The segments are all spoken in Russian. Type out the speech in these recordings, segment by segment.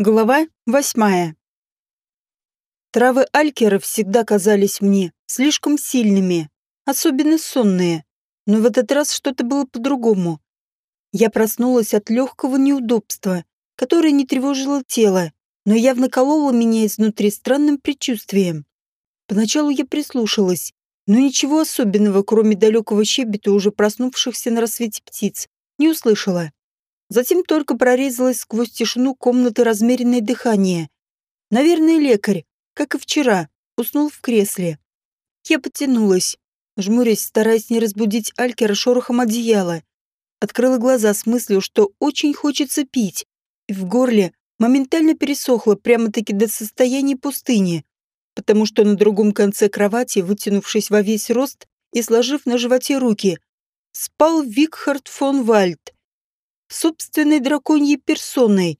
Глава восьмая. Травы алькера всегда казались мне слишком сильными, особенно сонные, но в этот раз что-то было по-другому. Я проснулась от легкого неудобства, которое не тревожило тело, но явно кололо меня изнутри странным предчувствием. Поначалу я прислушалась, но ничего особенного, кроме далекого щебета уже проснувшихся на рассвете птиц, не услышала. Затем только прорезалось сквозь тишину комнаты размеренное дыхание. Наверное, лекарь, как и вчера, уснул в кресле. Я потянулась, жмурясь, стараясь не разбудить Алькера шорохом одеяла. Открыла глаза с мыслью, что очень хочется пить, и в горле моментально пересохло прямо-таки до состояния пустыни, потому что на другом конце кровати, вытянувшись во весь рост и сложив на животе руки, спал Викхард фон Вальд, собственной драконьей персоной.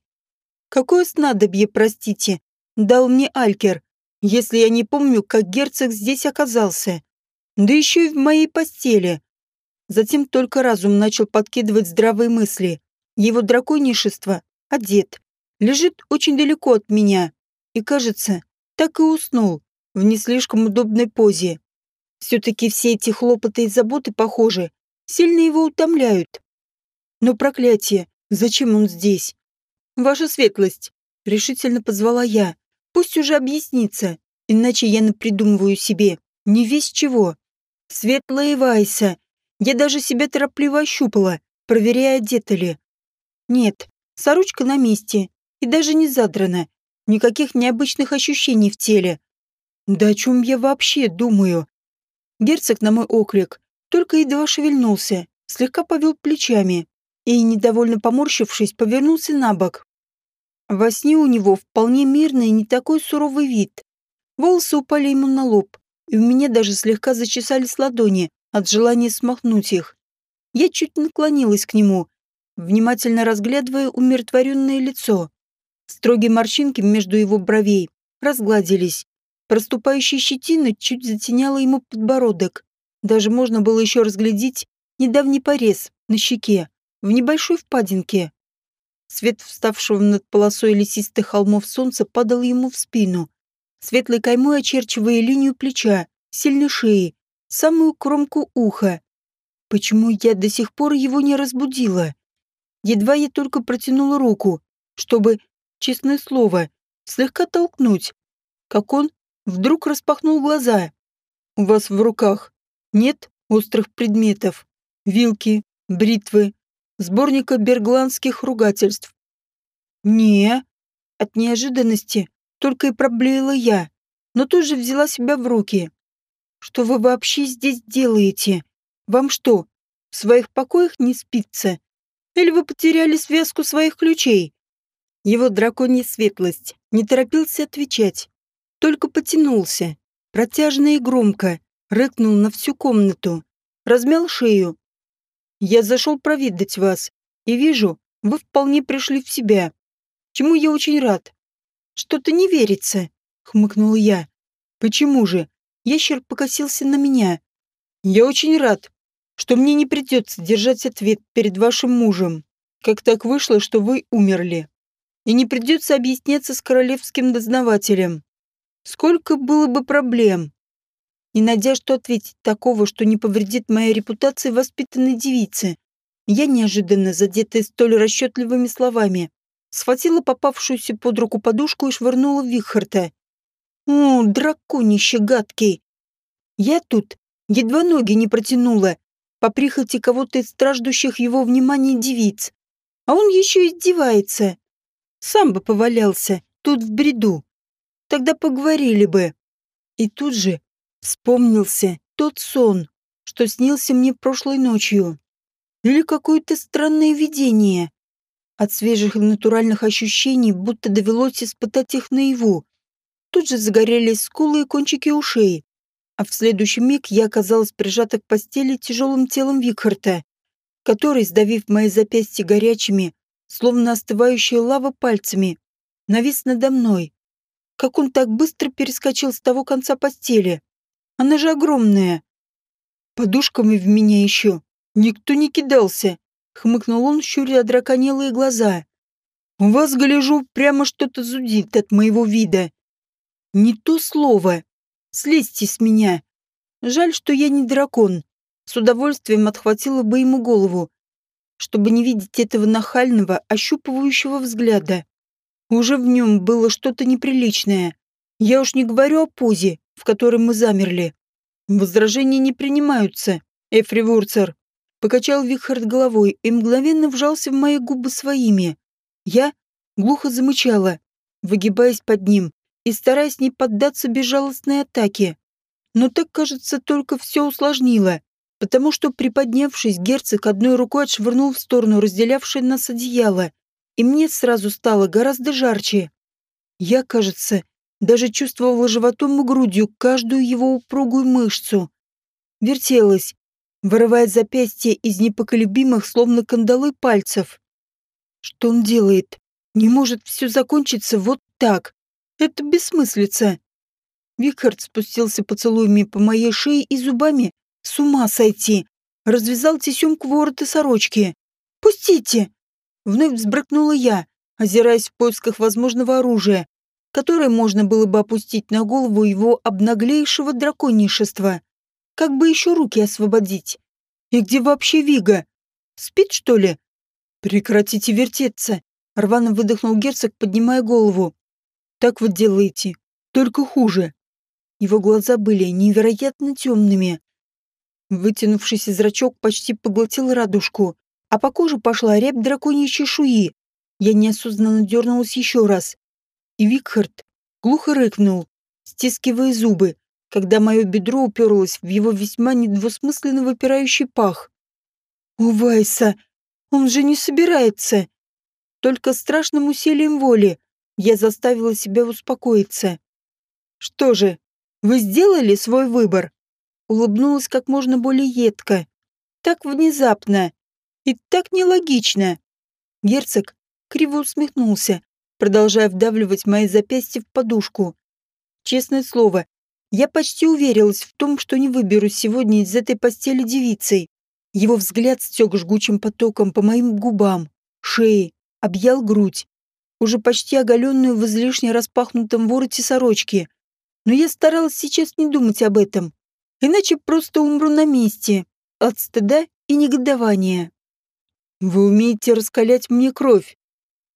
Какое снадобье, простите, дал мне Алькер, если я не помню, как герцог здесь оказался. Да еще и в моей постели. Затем только разум начал подкидывать здравые мысли. Его драконишество одет, лежит очень далеко от меня. И, кажется, так и уснул в не слишком удобной позе. Все-таки все эти хлопоты и заботы, похоже, сильно его утомляют. Но проклятие, зачем он здесь? Ваша светлость, решительно позвала я. Пусть уже объяснится, иначе я напридумываю себе не весь чего. Светлая Вайса. Я даже себя торопливо ощупала, проверяя, одета ли. Нет, сорочка на месте и даже не задрана. Никаких необычных ощущений в теле. Да о чем я вообще думаю? Герцог на мой оклик только едва шевельнулся, слегка повел плечами и, недовольно поморщившись, повернулся на бок. Во сне у него вполне мирный и не такой суровый вид. Волосы упали ему на лоб, и у меня даже слегка зачесались ладони от желания смахнуть их. Я чуть наклонилась к нему, внимательно разглядывая умиротворенное лицо. Строгие морщинки между его бровей разгладились. Проступающая щетина чуть затеняла ему подбородок. Даже можно было еще разглядеть недавний порез на щеке в небольшой впадинке. Свет вставшего над полосой лесистых холмов солнца падал ему в спину, светлой каймой очерчивая линию плеча, сильной шеи, самую кромку уха. Почему я до сих пор его не разбудила? Едва я только протянула руку, чтобы, честное слово, слегка толкнуть, как он вдруг распахнул глаза. «У вас в руках нет острых предметов, вилки, бритвы, сборника бергландских ругательств. «Не». От неожиданности только и проблеяла я, но тут же взяла себя в руки. «Что вы вообще здесь делаете? Вам что, в своих покоях не спится? Или вы потеряли связку своих ключей?» Его драконья светлость не торопился отвечать, только потянулся, протяжно и громко, рыкнул на всю комнату, размял шею, я зашел проведать вас, и вижу, вы вполне пришли в себя. Чему я очень рад. Что-то не верится, хмыкнул я. Почему же? Ящер покосился на меня. Я очень рад, что мне не придется держать ответ перед вашим мужем. Как так вышло, что вы умерли? И не придется объясняться с королевским дознавателем. Сколько было бы проблем, не найдя что ответить такого, что не повредит моей репутации воспитанной девицы. Я, неожиданно задетая столь расчетливыми словами, схватила попавшуюся под руку подушку и швырнула в Вихарта. «О, драконище гадкий!» Я тут едва ноги не протянула, по прихоти кого-то из страждущих его внимания девиц. А он еще издевается. Сам бы повалялся, тут в бреду. Тогда поговорили бы. И тут же Вспомнился тот сон, что снился мне прошлой ночью. Или какое-то странное видение. От свежих натуральных ощущений будто довелось испытать их наяву. Тут же загорелись скулы и кончики ушей. А в следующий миг я оказалась прижата к постели тяжелым телом Викхарта, который, сдавив мои запястья горячими, словно остывающая лава пальцами, навис надо мной. Как он так быстро перескочил с того конца постели. Она же огромная. Подушками в меня еще. Никто не кидался. Хмыкнул он, щуря драконелые глаза. У вас, гляжу, прямо что-то зудит от моего вида. Не то слово. Слезьте с меня. Жаль, что я не дракон. С удовольствием отхватила бы ему голову, чтобы не видеть этого нахального, ощупывающего взгляда. Уже в нем было что-то неприличное. Я уж не говорю о позе, в которой мы замерли. Возражения не принимаются, Эфри Вурцер. Покачал Вихард головой и мгновенно вжался в мои губы своими. Я глухо замычала, выгибаясь под ним и стараясь не поддаться безжалостной атаке. Но так, кажется, только все усложнило, потому что, приподнявшись, герцог одной рукой отшвырнул в сторону разделявшее нас одеяло, и мне сразу стало гораздо жарче. Я, кажется, даже чувствовала животом и грудью каждую его упругую мышцу. Вертелась, вырывая запястье из непоколебимых, словно кандалы пальцев. Что он делает? Не может все закончиться вот так. Это бессмыслица. Викард спустился поцелуями по моей шее и зубами. С ума сойти. Развязал тесемку ворота сорочки. «Пустите!» Вновь взбрыкнула я, озираясь в поисках возможного оружия, которое можно было бы опустить на голову его обнаглейшего драконишества. Как бы еще руки освободить? И где вообще Вига? Спит, что ли? Прекратите вертеться. Рвано выдохнул герцог, поднимая голову. Так вот делаете. Только хуже. Его глаза были невероятно темными. Вытянувшийся зрачок почти поглотил радужку, а по коже пошла рябь драконьей чешуи. Я неосознанно дернулась еще раз. И Викхард глухо рыкнул, стискивая зубы, когда мое бедро уперлось в его весьма недвусмысленно выпирающий пах. «У Вайса! Он же не собирается!» Только страшным усилием воли я заставила себя успокоиться. «Что же, вы сделали свой выбор?» Улыбнулась как можно более едко. «Так внезапно и так нелогично!» Герцог криво усмехнулся, продолжая вдавливать мои запястья в подушку. Честное слово, я почти уверилась в том, что не выберусь сегодня из этой постели девицей. Его взгляд стек жгучим потоком по моим губам, шее, объял грудь, уже почти оголенную в излишне распахнутом вороте сорочки. Но я старалась сейчас не думать об этом, иначе просто умру на месте от стыда и негодования. «Вы умеете раскалять мне кровь,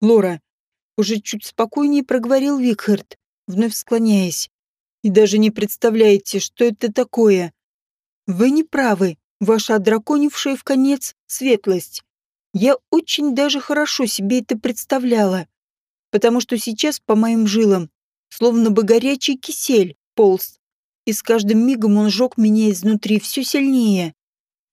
Лора», уже чуть спокойнее проговорил Викхард, вновь склоняясь и даже не представляете, что это такое. Вы не правы, ваша одраконившая в конец светлость. Я очень даже хорошо себе это представляла, потому что сейчас по моим жилам словно бы горячий кисель полз, и с каждым мигом он жег меня изнутри все сильнее.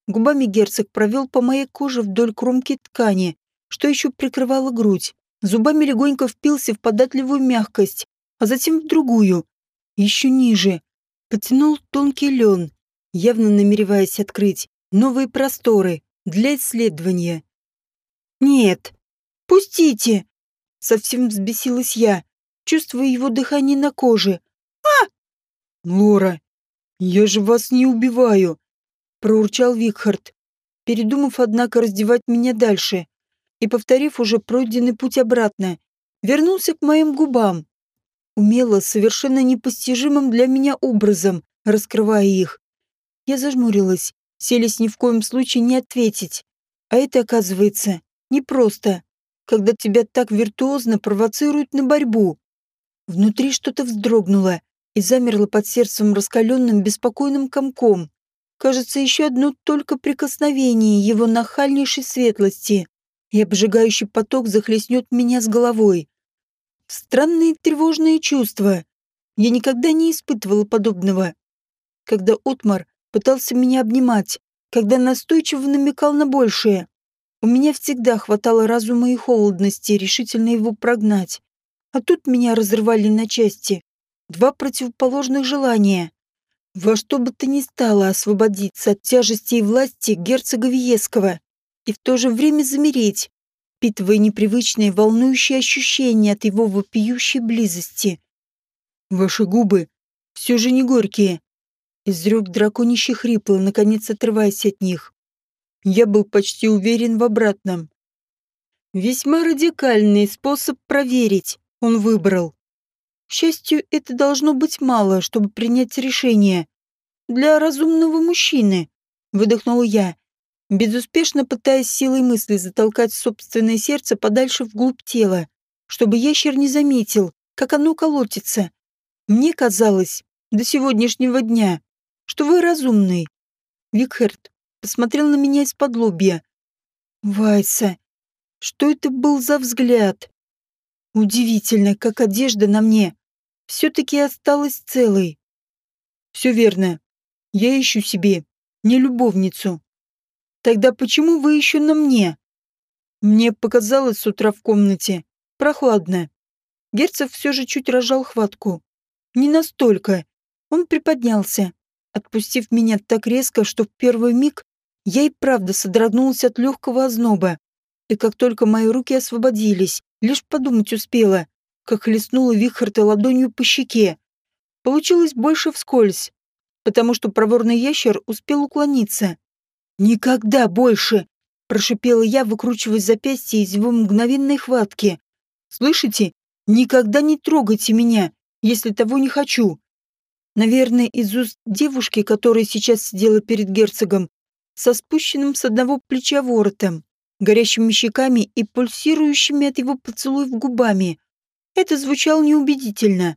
Губами герцог провел по моей коже вдоль кромки ткани, что еще прикрывала грудь. Зубами легонько впился в податливую мягкость, а затем в другую, еще ниже, потянул тонкий лен, явно намереваясь открыть новые просторы для исследования. «Нет, пустите!» Совсем взбесилась я, чувствуя его дыхание на коже. «А!» «Лора, я же вас не убиваю!» проурчал Викхард, передумав, однако, раздевать меня дальше и, повторив уже пройденный путь обратно, вернулся к моим губам умело, совершенно непостижимым для меня образом, раскрывая их. Я зажмурилась, селись ни в коем случае не ответить. А это, оказывается, непросто, когда тебя так виртуозно провоцируют на борьбу. Внутри что-то вздрогнуло и замерло под сердцем раскаленным беспокойным комком. Кажется, еще одно только прикосновение его нахальнейшей светлости, и обжигающий поток захлестнет меня с головой. Странные тревожные чувства. Я никогда не испытывала подобного. Когда Отмар пытался меня обнимать, когда настойчиво намекал на большее, у меня всегда хватало разума и холодности решительно его прогнать. А тут меня разрывали на части. Два противоположных желания. Во что бы то ни стало освободиться от тяжести и власти герцога Виеского и в то же время замереть, впитывая непривычные волнующие ощущения от его вопиющей близости. «Ваши губы все же не горькие», — изрек драконище хрипло, наконец отрываясь от них. Я был почти уверен в обратном. Весьма радикальный способ проверить он выбрал. К счастью, это должно быть мало, чтобы принять решение. Для разумного мужчины, выдохнула я, безуспешно пытаясь силой мысли затолкать собственное сердце подальше вглубь тела, чтобы ящер не заметил, как оно колотится. Мне казалось, до сегодняшнего дня, что вы разумный. Викхерт посмотрел на меня из-под лобья. Вайса, что это был за взгляд? Удивительно, как одежда на мне все-таки осталась целой. Все верно. Я ищу себе не любовницу. Тогда почему вы еще на мне? Мне показалось с утра в комнате прохладно. Герцог все же чуть рожал хватку. Не настолько. Он приподнялся, отпустив меня так резко, что в первый миг я и правда содрогнулась от легкого озноба. И как только мои руки освободились, лишь подумать успела, как хлестнула Вихарта ладонью по щеке. Получилось больше вскользь, потому что проворный ящер успел уклониться. «Никогда больше!» – прошипела я, выкручивая запястье из его мгновенной хватки. «Слышите? Никогда не трогайте меня, если того не хочу!» Наверное, из уст девушки, которая сейчас сидела перед герцогом, со спущенным с одного плеча воротом, горящими щеками и пульсирующими от его поцелуев губами. Это звучало неубедительно.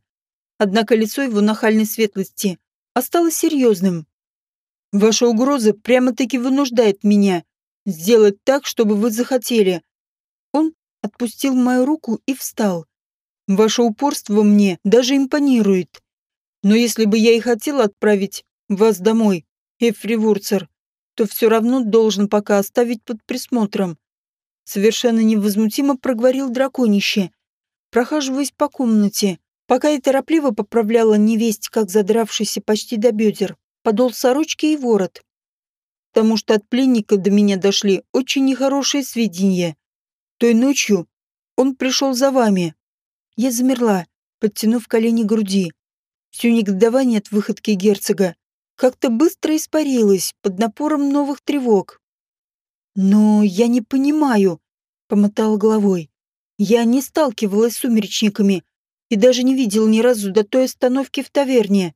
Однако лицо его нахальной светлости осталось серьезным. Ваша угроза прямо-таки вынуждает меня сделать так, чтобы вы захотели. Он отпустил мою руку и встал. Ваше упорство мне даже импонирует. Но если бы я и хотел отправить вас домой, Эфри Вурцер, то все равно должен пока оставить под присмотром. Совершенно невозмутимо проговорил драконище, прохаживаясь по комнате, пока я торопливо поправляла невесть, как задравшийся почти до бедер подол сорочки и ворот. Потому что от пленника до меня дошли очень нехорошие сведения. Той ночью он пришел за вами. Я замерла, подтянув колени груди. Все негодование от выходки герцога как-то быстро испарилось под напором новых тревог. «Но я не понимаю», — помотала головой. «Я не сталкивалась с сумеречниками и даже не видел ни разу до той остановки в таверне.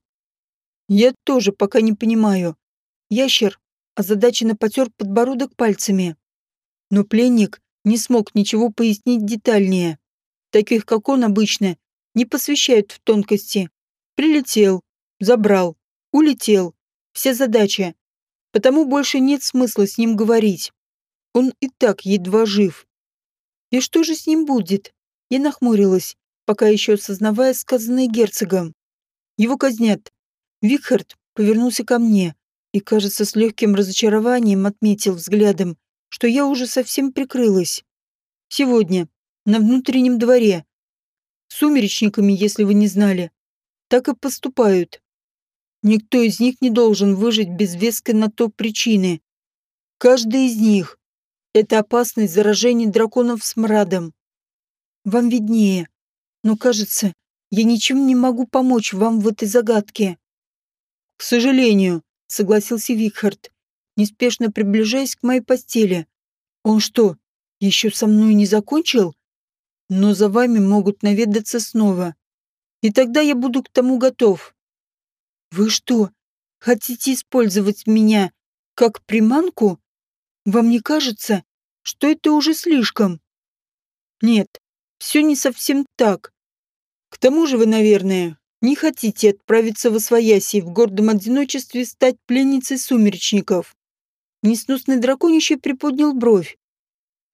Я тоже пока не понимаю. Ящер озадаченно потер подбородок пальцами. Но пленник не смог ничего пояснить детальнее. Таких, как он обычно, не посвящают в тонкости. Прилетел, забрал, улетел. Вся задача. Потому больше нет смысла с ним говорить. Он и так едва жив. И что же с ним будет? Я нахмурилась, пока еще осознавая сказанное герцогом. Его казнят, Викхард повернулся ко мне и, кажется, с легким разочарованием отметил взглядом, что я уже совсем прикрылась. Сегодня, на внутреннем дворе. Сумеречниками, если вы не знали, так и поступают. Никто из них не должен выжить без веской на то причины. Каждый из них — это опасность заражения драконов смрадом. Вам виднее, но, кажется, я ничем не могу помочь вам в этой загадке. «К сожалению», — согласился Викхард, неспешно приближаясь к моей постели. «Он что, еще со мной не закончил? Но за вами могут наведаться снова. И тогда я буду к тому готов». «Вы что, хотите использовать меня как приманку? Вам не кажется, что это уже слишком?» «Нет, все не совсем так. К тому же вы, наверное, не хотите отправиться в Освояси в гордом одиночестве стать пленницей сумеречников. Несносный драконище приподнял бровь.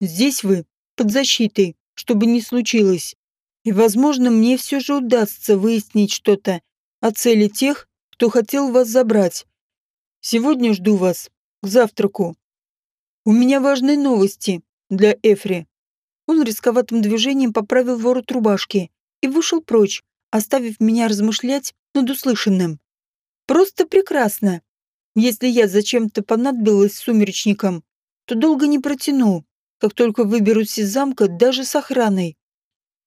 Здесь вы, под защитой, чтобы не случилось. И, возможно, мне все же удастся выяснить что-то о цели тех, кто хотел вас забрать. Сегодня жду вас к завтраку. У меня важные новости для Эфри. Он рисковатым движением поправил ворот рубашки и вышел прочь, оставив меня размышлять над услышанным. Просто прекрасно. Если я зачем-то понадобилась сумеречникам, то долго не протяну, как только выберусь из замка даже с охраной.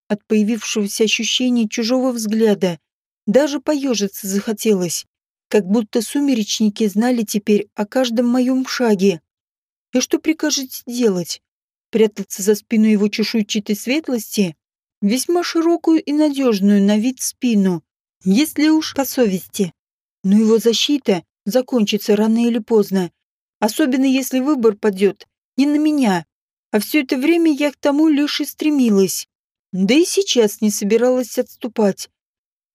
От появившегося ощущения чужого взгляда даже поежиться захотелось, как будто сумеречники знали теперь о каждом моем шаге. И что прикажете делать? спрятаться за спину его чешуйчатой светлости, весьма широкую и надежную на вид спину, если уж по совести. Но его защита закончится рано или поздно, особенно если выбор падет не на меня, а все это время я к тому лишь и стремилась. Да и сейчас не собиралась отступать.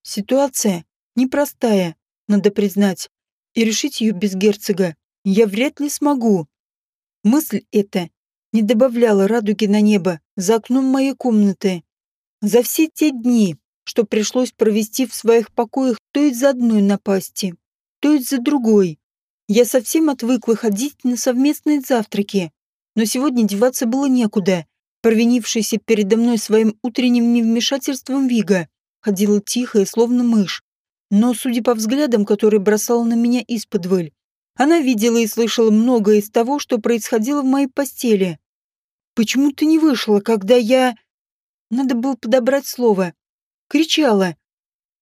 Ситуация непростая, надо признать, и решить ее без герцога я вряд ли смогу. Мысль эта не добавляла радуги на небо за окном моей комнаты. За все те дни, что пришлось провести в своих покоях то из-за одной напасти, то из-за другой, я совсем отвыкла ходить на совместные завтраки, но сегодня деваться было некуда. Провинившийся передо мной своим утренним невмешательством Вига ходила тихо и словно мышь. Но, судя по взглядам, которые бросала на меня из-под она видела и слышала многое из того, что происходило в моей постели. «Почему ты не вышла, когда я...» Надо было подобрать слово. Кричала.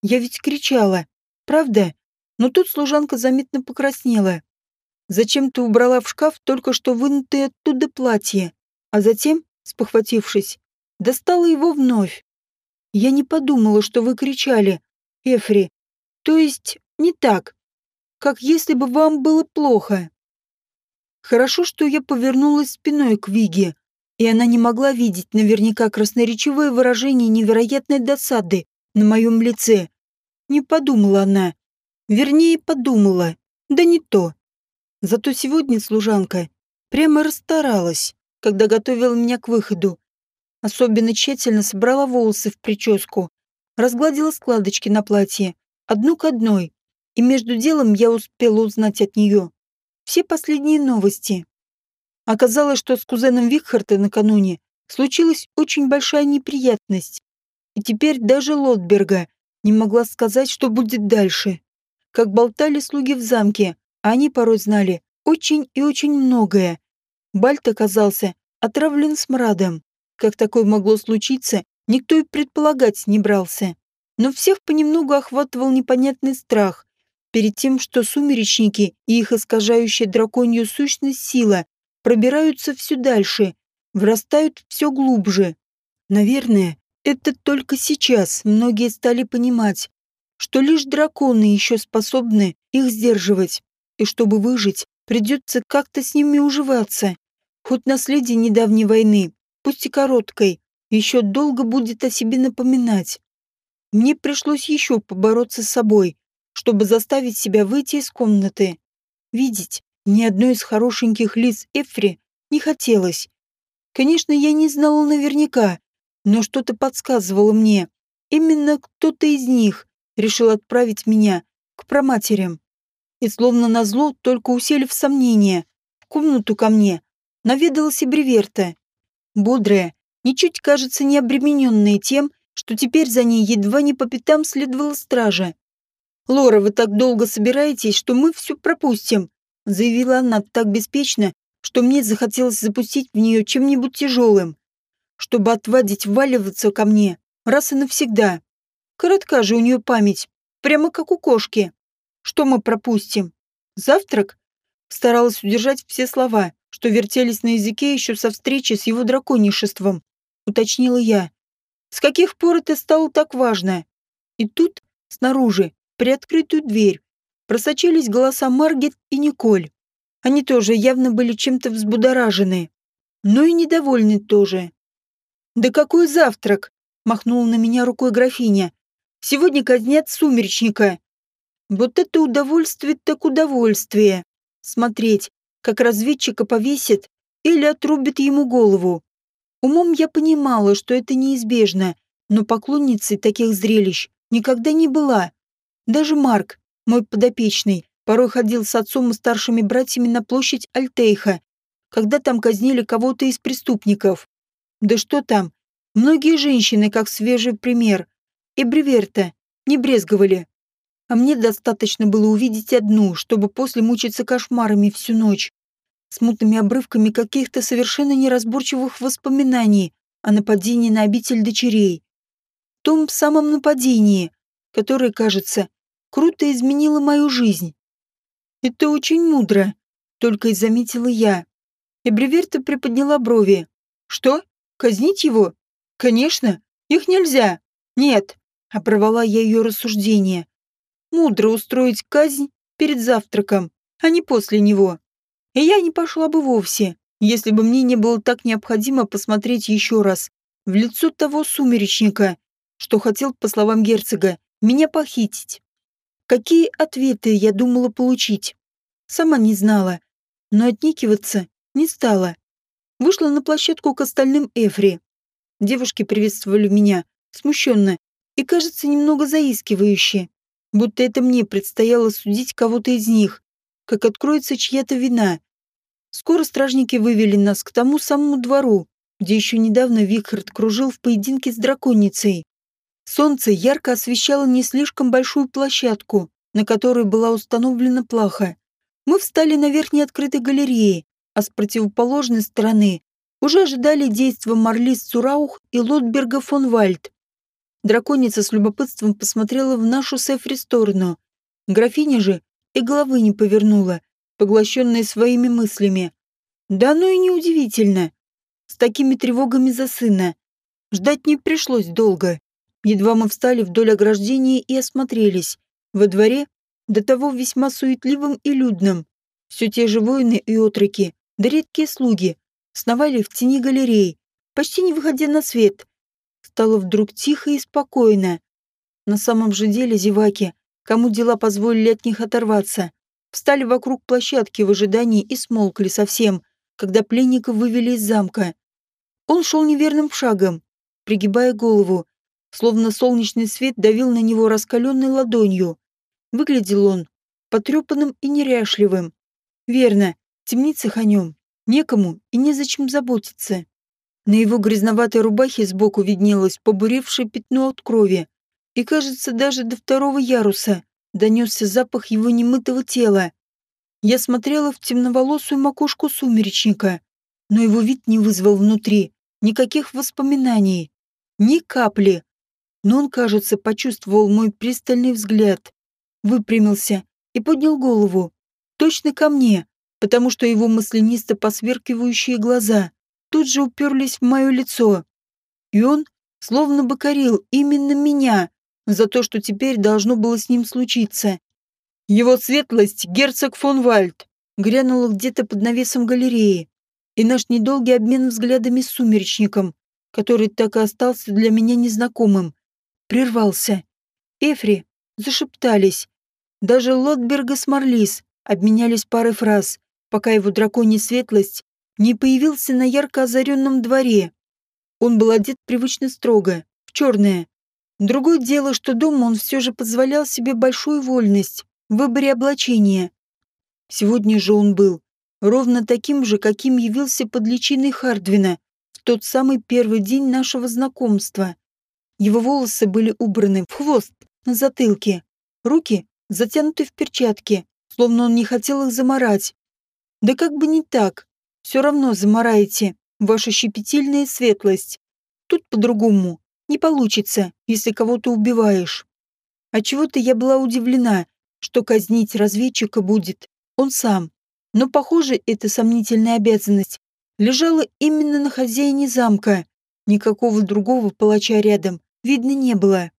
Я ведь кричала. Правда? но тут служанка заметно покраснела. Зачем ты убрала в шкаф только что вынутое оттуда платье, а затем, спохватившись, достала его вновь. Я не подумала, что вы кричали, Эфри. То есть, не так, как если бы вам было плохо. Хорошо, что я повернулась спиной к Виге, и она не могла видеть наверняка красноречивое выражение невероятной досады на моем лице. Не подумала она, Вернее, подумала. Да не то. Зато сегодня служанка прямо расстаралась, когда готовила меня к выходу. Особенно тщательно собрала волосы в прическу, разгладила складочки на платье, одну к одной, и между делом я успела узнать от нее все последние новости. Оказалось, что с кузеном Викхарта накануне случилась очень большая неприятность, и теперь даже Лотберга не могла сказать, что будет дальше как болтали слуги в замке, они порой знали очень и очень многое. Бальт оказался отравлен смрадом. Как такое могло случиться, никто и предполагать не брался. Но всех понемногу охватывал непонятный страх перед тем, что сумеречники и их искажающая драконью сущность сила пробираются все дальше, врастают все глубже. Наверное, это только сейчас многие стали понимать, что лишь драконы еще способны их сдерживать, и чтобы выжить, придется как-то с ними уживаться. Хоть наследие недавней войны, пусть и короткой, еще долго будет о себе напоминать. Мне пришлось еще побороться с собой, чтобы заставить себя выйти из комнаты. Видеть ни одной из хорошеньких лиц Эфри не хотелось. Конечно, я не знала наверняка, но что-то подсказывало мне. Именно кто-то из них решил отправить меня к проматерям. И словно назло, только усилив сомнения, в комнату ко мне наведалась и Бреверта. Бодрая, ничуть, кажется, не обремененная тем, что теперь за ней едва не по пятам следовала стража. «Лора, вы так долго собираетесь, что мы все пропустим», заявила она так беспечно, что мне захотелось запустить в нее чем-нибудь тяжелым, чтобы отвадить валиваться ко мне раз и навсегда. Коротка же у нее память, прямо как у кошки. Что мы пропустим? Завтрак? Старалась удержать все слова, что вертелись на языке еще со встречи с его драконишеством. Уточнила я. С каких пор это стало так важно? И тут, снаружи, при открытую дверь, просочились голоса Маргет и Николь. Они тоже явно были чем-то взбудоражены, но и недовольны тоже. «Да какой завтрак?» — махнула на меня рукой графиня. Сегодня казнят сумеречника. Вот это удовольствие так удовольствие. Смотреть, как разведчика повесит или отрубит ему голову. Умом я понимала, что это неизбежно, но поклонницей таких зрелищ никогда не была. Даже Марк, мой подопечный, порой ходил с отцом и старшими братьями на площадь Альтейха, когда там казнили кого-то из преступников. Да что там, многие женщины, как свежий пример, и Бреверта не брезговали. А мне достаточно было увидеть одну, чтобы после мучиться кошмарами всю ночь, смутными обрывками каких-то совершенно неразборчивых воспоминаний о нападении на обитель дочерей. Том самом нападении, которое, кажется, круто изменило мою жизнь. Это очень мудро, только и заметила я. Эбриверта приподняла брови. Что? Казнить его? Конечно, их нельзя. Нет, оборвала я ее рассуждение. Мудро устроить казнь перед завтраком, а не после него. И я не пошла бы вовсе, если бы мне не было так необходимо посмотреть еще раз в лицо того сумеречника, что хотел, по словам герцога, меня похитить. Какие ответы я думала получить? Сама не знала, но отникиваться не стала. Вышла на площадку к остальным Эфри. Девушки приветствовали меня, смущенно и, кажется, немного заискивающе, будто это мне предстояло судить кого-то из них, как откроется чья-то вина. Скоро стражники вывели нас к тому самому двору, где еще недавно Викхард кружил в поединке с драконицей. Солнце ярко освещало не слишком большую площадку, на которой была установлена плаха. Мы встали на верхней открытой галерее, а с противоположной стороны уже ожидали действа Марлис Цураух и Лотберга фон Вальд. Драконица с любопытством посмотрела в нашу Сефри сторону. Графиня же и головы не повернула, поглощенная своими мыслями. Да ну и неудивительно. С такими тревогами за сына. Ждать не пришлось долго. Едва мы встали вдоль ограждения и осмотрелись. Во дворе, до того весьма суетливым и людным, все те же воины и отроки, да редкие слуги, сновали в тени галерей, почти не выходя на свет. Стало вдруг тихо и спокойно. На самом же деле зеваки, кому дела позволили от них оторваться, встали вокруг площадки в ожидании и смолкли совсем, когда пленника вывели из замка. Он шел неверным шагом, пригибая голову, словно солнечный свет давил на него раскаленной ладонью. Выглядел он потрепанным и неряшливым. Верно, в темницах о нем некому и незачем заботиться. На его грязноватой рубахе сбоку виднелось побуревшее пятно от крови, и, кажется, даже до второго яруса донесся запах его немытого тела. Я смотрела в темноволосую макушку сумеречника, но его вид не вызвал внутри никаких воспоминаний, ни капли но он, кажется, почувствовал мой пристальный взгляд, выпрямился и поднял голову. Точно ко мне, потому что его маслянисто посверкивающие глаза тут же уперлись в мое лицо. И он словно бы корил именно меня за то, что теперь должно было с ним случиться. Его светлость, герцог фон Вальд, грянула где-то под навесом галереи, и наш недолгий обмен взглядами с сумеречником, который так и остался для меня незнакомым, прервался. Эфри зашептались. Даже Лотберга с Марлис обменялись парой фраз, пока его драконий светлость не появился на ярко озаренном дворе. Он был одет привычно строго, в черное. Другое дело, что дома он все же позволял себе большую вольность в выборе облачения. Сегодня же он был ровно таким же, каким явился под личиной Хардвина в тот самый первый день нашего знакомства. Его волосы были убраны в хвост на затылке, руки затянуты в перчатки, словно он не хотел их заморать. Да как бы не так, все равно замораете, ваша щепетильная светлость. Тут по-другому не получится, если кого-то убиваешь. А чего-то я была удивлена, что казнить разведчика будет он сам. Но, похоже, эта сомнительная обязанность лежала именно на хозяине замка. Никакого другого палача рядом видно не было.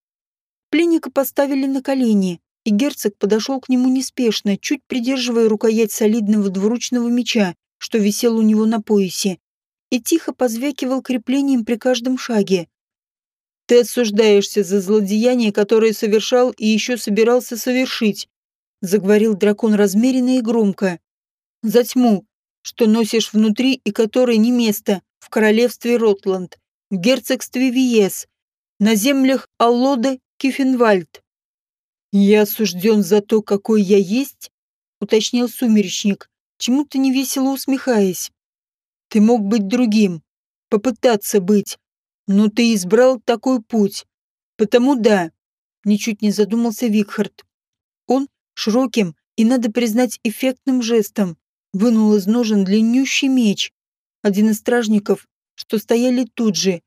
Пленника поставили на колени, и герцог подошел к нему неспешно, чуть придерживая рукоять солидного двуручного меча, что висел у него на поясе, и тихо позвякивал креплением при каждом шаге. «Ты осуждаешься за злодеяние, которое совершал и еще собирался совершить», заговорил дракон размеренно и громко. «За тьму, что носишь внутри и которой не место в королевстве Ротланд, в герцогстве Виес, на землях Аллода Кифенвальд. «Я осужден за то, какой я есть?» — уточнил сумеречник, чему-то невесело усмехаясь. «Ты мог быть другим, попытаться быть, но ты избрал такой путь. Потому да», — ничуть не задумался Викхард. Он широким и, надо признать, эффектным жестом вынул из ножен длиннющий меч. Один из стражников, что стояли тут же,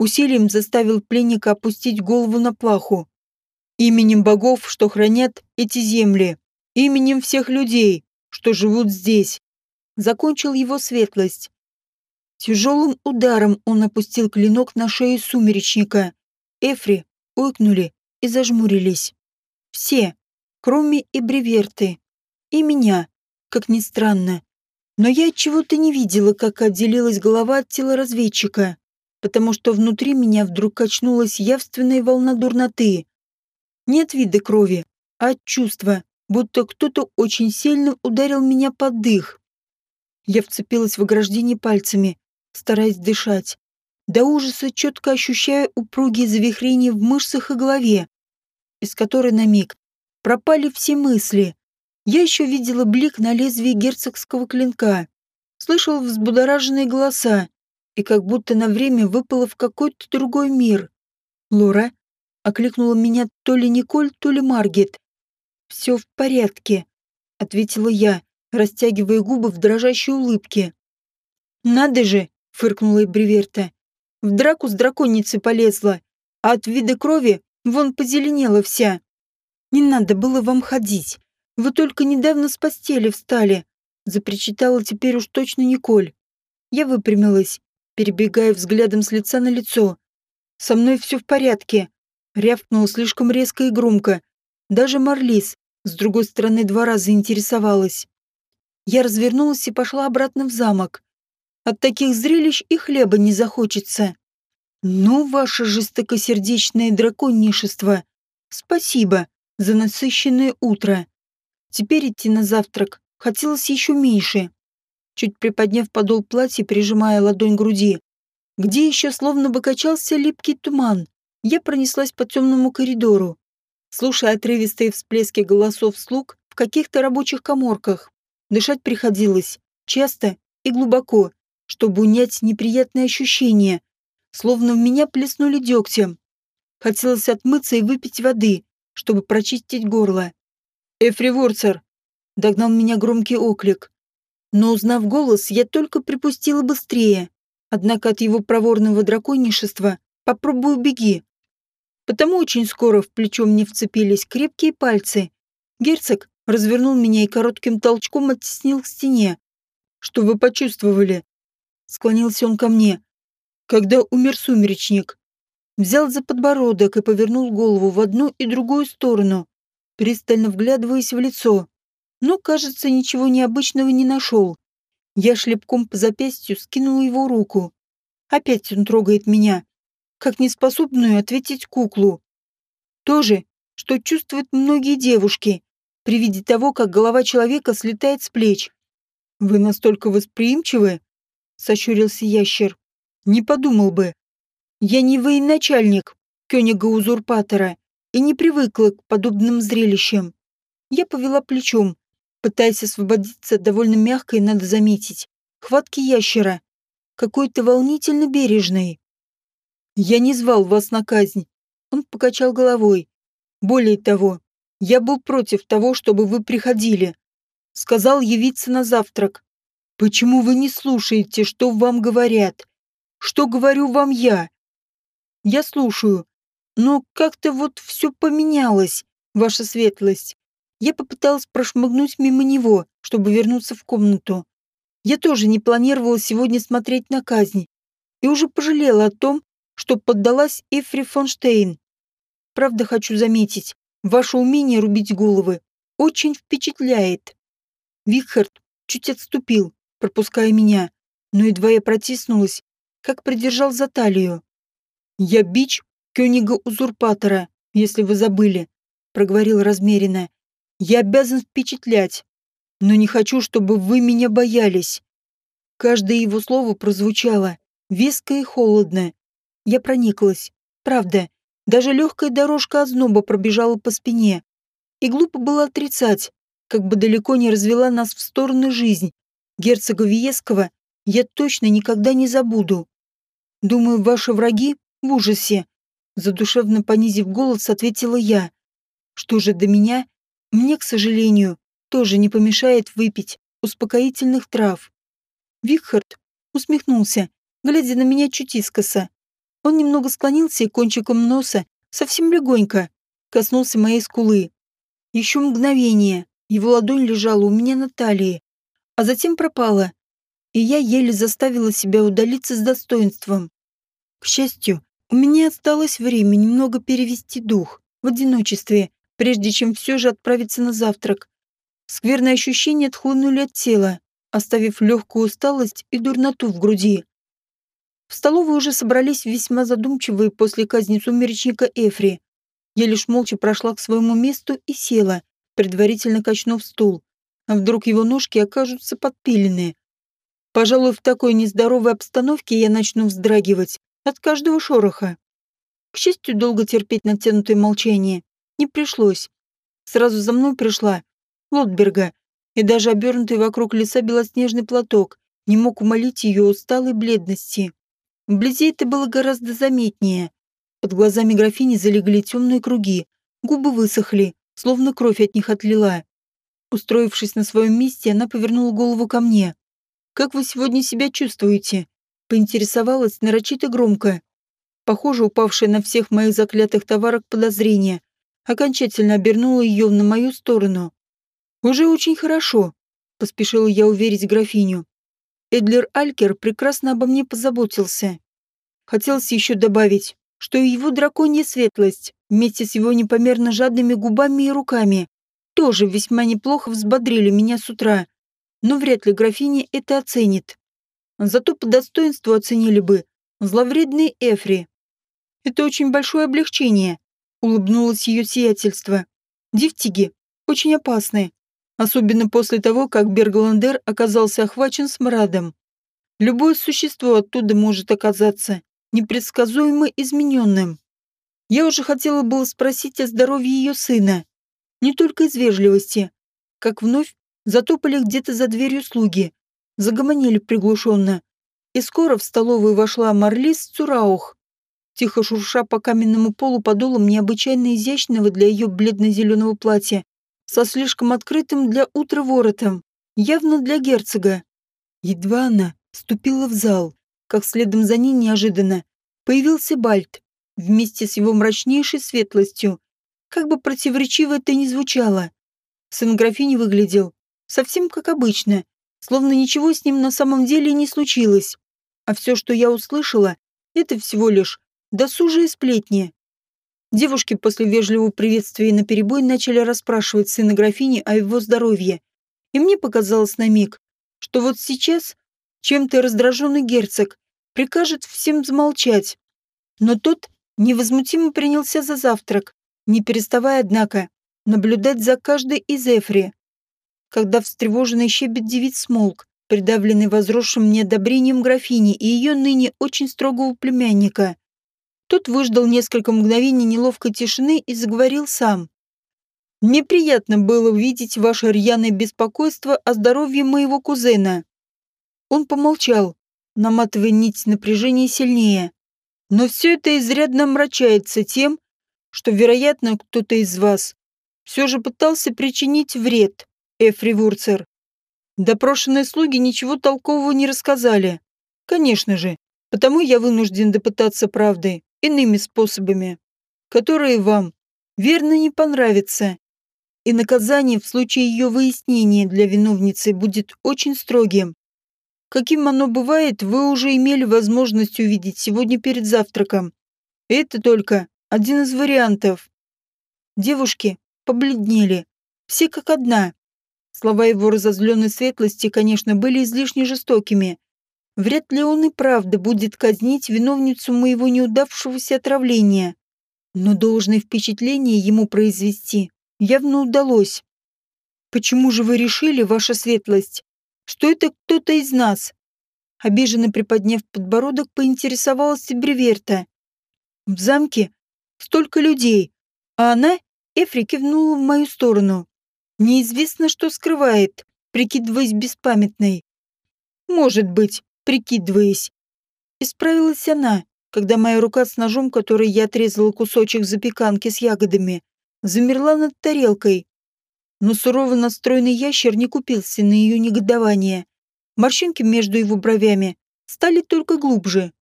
усилием заставил пленника опустить голову на плаху. Именем богов, что хранят эти земли, именем всех людей, что живут здесь. Закончил его светлость. Тяжелым ударом он опустил клинок на шею сумеречника. Эфри ойкнули и зажмурились. Все, кроме и Бреверты. И меня, как ни странно. Но я чего-то не видела, как отделилась голова от тела разведчика, потому что внутри меня вдруг качнулась явственная волна дурноты. Нет вида крови, а от чувства, будто кто-то очень сильно ударил меня под дых. Я вцепилась в ограждение пальцами, стараясь дышать. До ужаса четко ощущая упругие завихрения в мышцах и голове, из которой на миг пропали все мысли. Я еще видела блик на лезвии герцогского клинка, слышала взбудораженные голоса и как будто на время выпала в какой-то другой мир. «Лора?» — окликнула меня то ли Николь, то ли Маргет. «Все в порядке», — ответила я, растягивая губы в дрожащей улыбке. «Надо же!» — фыркнула Бриверта. «В драку с драконицей полезла, а от вида крови вон позеленела вся. Не надо было вам ходить. Вы только недавно с постели встали», — запричитала теперь уж точно Николь. Я выпрямилась, перебегая взглядом с лица на лицо. «Со мной все в порядке», — рявкнула слишком резко и громко. Даже Марлис, с другой стороны двора, заинтересовалась. Я развернулась и пошла обратно в замок. От таких зрелищ и хлеба не захочется. Ну, ваше жестокосердечное драконнишество, спасибо за насыщенное утро. Теперь идти на завтрак хотелось еще меньше. Чуть приподняв подол платья, прижимая ладонь к груди, где еще словно бы качался липкий туман, я пронеслась по темному коридору, слушая отрывистые всплески голосов слуг в каких-то рабочих коморках. Дышать приходилось часто и глубоко, чтобы унять неприятные ощущения, словно в меня плеснули дегтем. Хотелось отмыться и выпить воды, чтобы прочистить горло. «Эфри Ворцер!» — догнал меня громкий оклик. Но, узнав голос, я только припустила быстрее. Однако от его проворного драконишества попробую беги. Потому очень скоро в плечо мне вцепились крепкие пальцы. Герцог развернул меня и коротким толчком оттеснил к стене. «Что вы почувствовали?» Склонился он ко мне. Когда умер сумеречник. Взял за подбородок и повернул голову в одну и другую сторону, пристально вглядываясь в лицо. Но, кажется, ничего необычного не нашел. Я шлепком по запястью скинула его руку. Опять он трогает меня, как неспособную ответить куклу. То же, что чувствуют многие девушки при виде того, как голова человека слетает с плеч. «Вы настолько восприимчивы?» сощурился ящер. Не подумал бы. Я не военачальник Кёнига-узурпатора и не привыкла к подобным зрелищам. Я повела плечом, пытаясь освободиться довольно мягкой, надо заметить, хватки ящера, какой-то волнительно бережной. «Я не звал вас на казнь», — он покачал головой. «Более того, я был против того, чтобы вы приходили. Сказал явиться на завтрак, Почему вы не слушаете, что вам говорят? Что говорю вам я? Я слушаю. Но как-то вот все поменялось, ваша светлость. Я попыталась прошмыгнуть мимо него, чтобы вернуться в комнату. Я тоже не планировала сегодня смотреть на казнь. И уже пожалела о том, что поддалась Эфри Фонштейн. Правда, хочу заметить, ваше умение рубить головы очень впечатляет. Викхард чуть отступил, пропуская меня, но едва я протиснулась, как придержал за талию. «Я бич Кёнига-узурпатора, если вы забыли», — проговорил размеренно. «Я обязан впечатлять, но не хочу, чтобы вы меня боялись». Каждое его слово прозвучало веско и холодно. Я прониклась. Правда, даже легкая дорожка озноба пробежала по спине. И глупо было отрицать, как бы далеко не развела нас в стороны жизнь, герцога Виеского я точно никогда не забуду. Думаю, ваши враги в ужасе. Задушевно понизив голос, ответила я. Что же до меня? Мне, к сожалению, тоже не помешает выпить успокоительных трав. Викхард усмехнулся, глядя на меня чуть искоса. Он немного склонился и кончиком носа, совсем легонько, коснулся моей скулы. Еще мгновение, его ладонь лежала у меня на талии, а затем пропала. и я еле заставила себя удалиться с достоинством. К счастью, у меня осталось время немного перевести дух в одиночестве, прежде чем все же отправиться на завтрак. Скверные ощущения отхлынули от тела, оставив легкую усталость и дурноту в груди. В столовой уже собрались весьма задумчивые после казни сумеречника Эфри. Я лишь молча прошла к своему месту и села, предварительно качнув стул. А вдруг его ножки окажутся подпилены? Пожалуй, в такой нездоровой обстановке я начну вздрагивать от каждого шороха. К счастью, долго терпеть натянутое молчание не пришлось. Сразу за мной пришла Лотберга, и даже обернутый вокруг лица белоснежный платок не мог умолить ее усталой бледности. Вблизи это было гораздо заметнее. Под глазами графини залегли темные круги, губы высохли, словно кровь от них отлила. Устроившись на своем месте, она повернула голову ко мне. «Как вы сегодня себя чувствуете?» Поинтересовалась нарочито громко. Похоже, упавшее на всех моих заклятых товарок подозрение окончательно обернуло ее на мою сторону. «Уже очень хорошо», — поспешила я уверить графиню. Эдлер Алькер прекрасно обо мне позаботился. Хотелось еще добавить, что его драконья светлость, вместе с его непомерно жадными губами и руками, тоже весьма неплохо взбодрили меня с утра, но вряд ли графиня это оценит. Зато по достоинству оценили бы зловредные Эфри. Это очень большое облегчение, улыбнулось ее сиятельство. Дифтиги очень опасны, особенно после того, как Бергландер оказался охвачен смрадом. Любое существо оттуда может оказаться непредсказуемо измененным. Я уже хотела было спросить о здоровье ее сына, не только из вежливости, как вновь затопали где-то за дверью слуги, загомонили приглушенно, и скоро в столовую вошла Марлис Цураух, тихо шурша по каменному полу подолом необычайно изящного для ее бледно-зеленого платья, со слишком открытым для утра воротом, явно для герцога. Едва она ступила в зал, как следом за ней неожиданно появился Бальт, вместе с его мрачнейшей светлостью. Как бы противоречиво это ни звучало. Сын графини выглядел совсем как обычно, словно ничего с ним на самом деле не случилось. А все, что я услышала, это всего лишь досужие сплетни. Девушки после вежливого приветствия на перебой начали расспрашивать сына графини о его здоровье. И мне показалось на миг, что вот сейчас чем-то раздраженный герцог прикажет всем замолчать. Но тот невозмутимо принялся за завтрак, не переставая, однако, наблюдать за каждой из Эфри. Когда встревоженный щебет девиц смолк, придавленный возросшим неодобрением графини и ее ныне очень строгого племянника, тот выждал несколько мгновений неловкой тишины и заговорил сам. «Неприятно было видеть ваше рьяное беспокойство о здоровье моего кузена». Он помолчал, наматывая нить напряжения сильнее. «Но все это изрядно омрачается тем, что, вероятно, кто-то из вас все же пытался причинить вред, Эфри Вурцер. Допрошенные слуги ничего толкового не рассказали. Конечно же, потому я вынужден допытаться правды иными способами, которые вам, верно, не понравятся. И наказание в случае ее выяснения для виновницы будет очень строгим. Каким оно бывает, вы уже имели возможность увидеть сегодня перед завтраком. Это только один из вариантов. Девушки побледнели, все как одна. Слова его разозленной светлости, конечно, были излишне жестокими, Вряд ли он и правда будет казнить виновницу моего неудавшегося отравления. Но должное впечатление ему произвести явно удалось. «Почему же вы решили, ваша светлость, что это кто-то из нас?» Обиженно приподняв подбородок, поинтересовалась Бреверта. «В замке столько людей, а она, Эфри, кивнула в мою сторону. Неизвестно, что скрывает, прикидываясь беспамятной. Может быть, прикидываясь. Исправилась она, когда моя рука с ножом, которой я отрезала кусочек запеканки с ягодами, замерла над тарелкой. Но сурово настроенный ящер не купился на ее негодование. Морщинки между его бровями стали только глубже.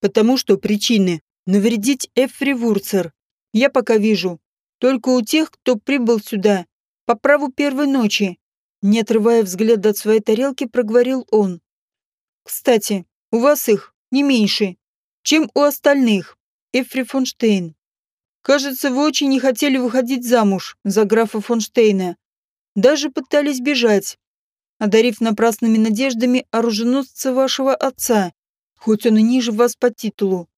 Потому что причины навредить Эфри Вурцер я пока вижу только у тех, кто прибыл сюда по праву первой ночи. Не отрывая взгляда от своей тарелки, проговорил он. Кстати, у вас их не меньше, чем у остальных. Эфри Фонштейн. Кажется, вы очень не хотели выходить замуж за графа Фонштейна. Даже пытались бежать, одарив напрасными надеждами оруженосца вашего отца, хоть он и ниже вас по титулу.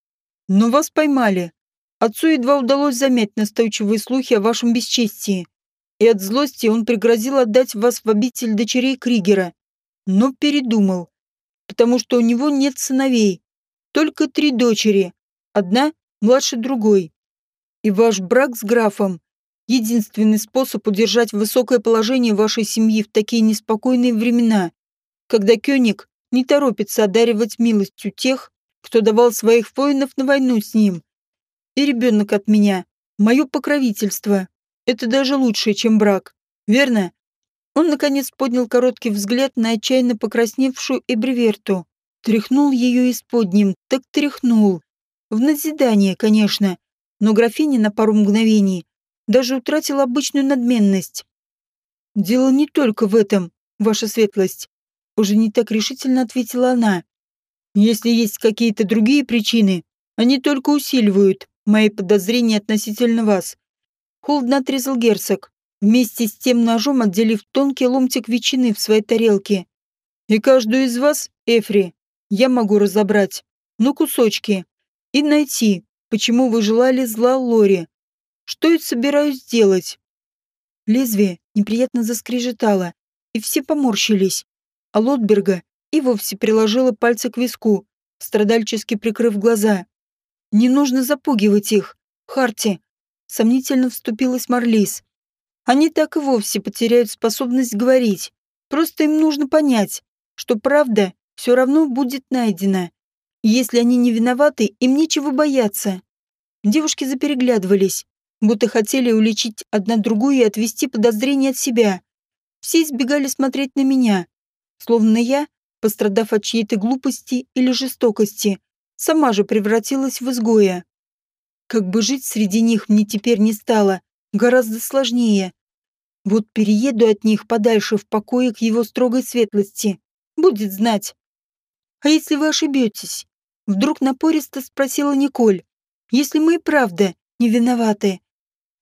Но вас поймали. Отцу едва удалось замять настойчивые слухи о вашем бесчестии, и от злости он пригрозил отдать вас в обитель дочерей Кригера, но передумал, потому что у него нет сыновей, только три дочери, одна младше другой. И ваш брак с графом – единственный способ удержать высокое положение вашей семьи в такие неспокойные времена, когда Кёник не торопится одаривать милостью тех, кто давал своих воинов на войну с ним. И ребенок от меня – мое покровительство. Это даже лучше, чем брак. Верно? Он, наконец, поднял короткий взгляд на отчаянно покрасневшую Эбриверту. Тряхнул ее из-под ним, так тряхнул. В назидание, конечно, но графиня на пару мгновений даже утратила обычную надменность. «Дело не только в этом, ваша светлость», — уже не так решительно ответила она. «Если есть какие-то другие причины, они только усиливают мои подозрения относительно вас. Холодно отрезал герцог, вместе с тем ножом отделив тонкий ломтик ветчины в своей тарелке. И каждую из вас, Эфри, я могу разобрать, ну кусочки, и найти, почему вы желали зла Лори. Что я собираюсь сделать? Лезвие неприятно заскрежетало, и все поморщились, а Лотберга и вовсе приложила пальцы к виску, страдальчески прикрыв глаза. Не нужно запугивать их, Харти, сомнительно вступилась Марлис. Они так и вовсе потеряют способность говорить. Просто им нужно понять, что правда все равно будет найдена. если они не виноваты, им нечего бояться. Девушки запереглядывались, будто хотели уличить одна другую и отвести подозрения от себя. Все избегали смотреть на меня, словно я, пострадав от чьей-то глупости или жестокости, сама же превратилась в изгоя. Как бы жить среди них мне теперь не стало, гораздо сложнее. Вот перееду от них подальше в покое к его строгой светлости. Будет знать. А если вы ошибетесь? Вдруг напористо спросила Николь. Если мы и правда не виноваты.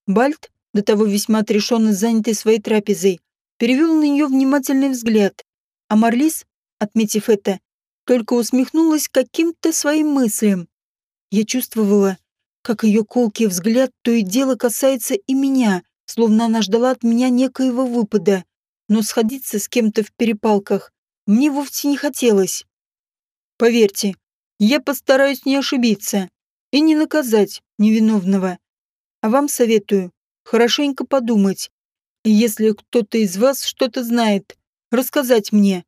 Бальт, до того весьма отрешенно занятый своей трапезой, перевел на нее внимательный взгляд. А Марлис, отметив это, только усмехнулась каким-то своим мыслям. Я чувствовала, как ее колкий взгляд то и дело касается и меня, словно она ждала от меня некоего выпада. Но сходиться с кем-то в перепалках мне вовсе не хотелось. Поверьте, я постараюсь не ошибиться и не наказать невиновного. А вам советую хорошенько подумать. Если кто-то из вас что-то знает, рассказать мне.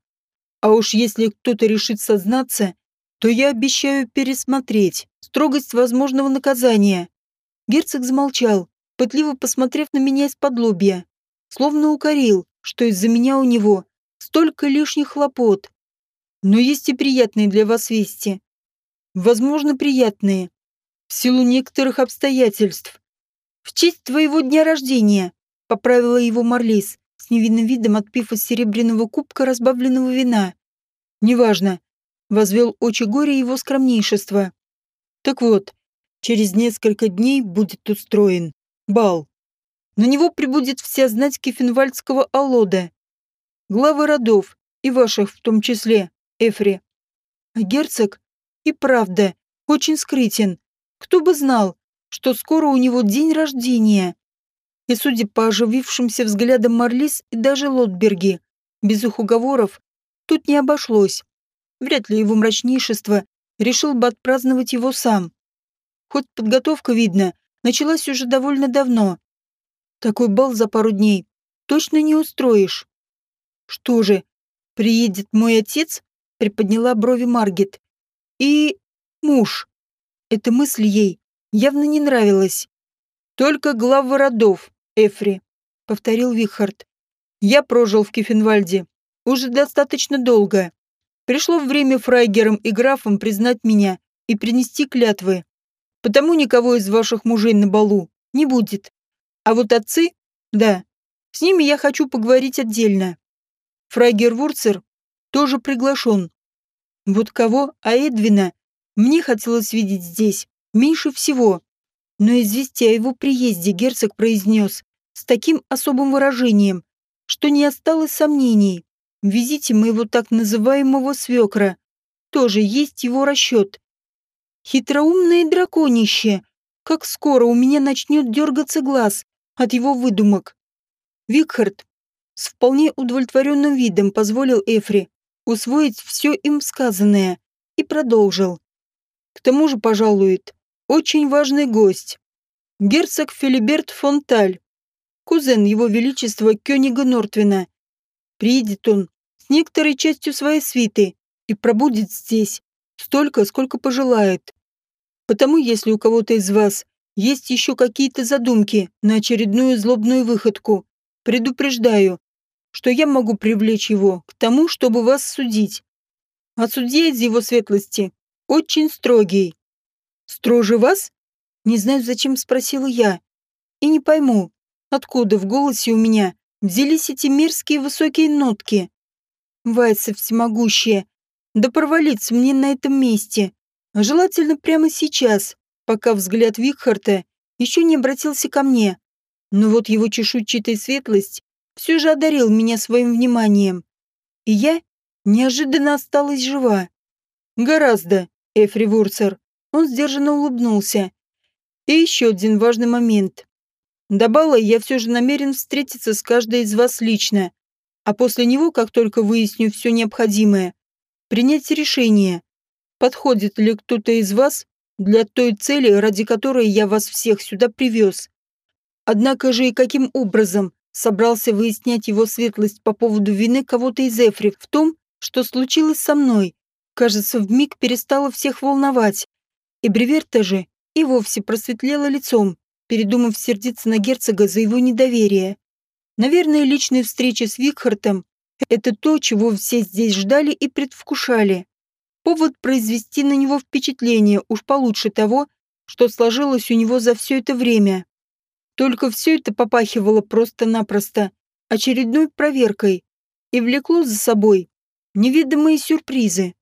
А уж если кто-то решит сознаться, то я обещаю пересмотреть строгость возможного наказания. Герцог замолчал, пытливо посмотрев на меня из-под лобья, словно укорил, что из-за меня у него столько лишних хлопот. Но есть и приятные для вас вести. Возможно, приятные. В силу некоторых обстоятельств. В честь твоего дня рождения, поправила его Марлис, с невинным видом отпив из серебряного кубка разбавленного вина. Неважно, возвел очи горе его скромнейшества. Так вот, через несколько дней будет устроен бал. На него прибудет вся знать Кефенвальдского Алода, главы родов, и ваших в том числе, Эфри. А герцог и правда очень скрытен. Кто бы знал, что скоро у него день рождения. И судя по оживившимся взглядам Марлис и даже Лотберги, без их уговоров тут не обошлось. Вряд ли его мрачнейшество решил бы отпраздновать его сам. Хоть подготовка, видно, началась уже довольно давно. Такой бал за пару дней точно не устроишь. Что же, приедет мой отец? Приподняла брови Маргет. И муж. Эта мысль ей явно не нравилась. Только главы родов, Эфри, повторил Вихард. Я прожил в Кефенвальде уже достаточно долго. Пришло время фрайгерам и графам признать меня и принести клятвы. Потому никого из ваших мужей на балу не будет. А вот отцы, да, с ними я хочу поговорить отдельно. Фрайгер Вурцер тоже приглашен. Вот кого, а Эдвина, мне хотелось видеть здесь, меньше всего. Но известие о его приезде герцог произнес с таким особым выражением, что не осталось сомнений. В визите моего так называемого свекра тоже есть его расчет. Хитроумное драконище, как скоро у меня начнет дергаться глаз от его выдумок. Викхард с вполне удовлетворенным видом позволил Эфри усвоить все им сказанное и продолжил. К тому же пожалует очень важный гость. Герцог Филиберт фон Таль, кузен его величества Кёнига Нортвина. Приедет он некоторой частью своей свиты и пробудет здесь столько, сколько пожелает. Потому если у кого-то из вас есть еще какие-то задумки на очередную злобную выходку, предупреждаю, что я могу привлечь его к тому, чтобы вас судить. А судья из его светлости очень строгий. Строже вас? Не знаю, зачем спросила я. И не пойму, откуда в голосе у меня взялись эти мерзкие высокие нотки. Вайса всемогущая, да провалиться мне на этом месте. Желательно прямо сейчас, пока взгляд Викхарта еще не обратился ко мне. Но вот его чешуйчатая светлость все же одарил меня своим вниманием. И я неожиданно осталась жива. Гораздо, Эфри Вурцер. Он сдержанно улыбнулся. И еще один важный момент. До бала я все же намерен встретиться с каждой из вас лично, а после него, как только выясню все необходимое, принять решение, подходит ли кто-то из вас для той цели, ради которой я вас всех сюда привез. Однако же и каким образом собрался выяснять его светлость по поводу вины кого-то из Эфри в том, что случилось со мной. Кажется, вмиг перестало всех волновать. И Бреверта же и вовсе просветлела лицом, передумав сердиться на герцога за его недоверие. Наверное, личная встреча с Викхартом – это то, чего все здесь ждали и предвкушали. Повод произвести на него впечатление уж получше того, что сложилось у него за все это время. Только все это попахивало просто-напросто очередной проверкой и влекло за собой неведомые сюрпризы.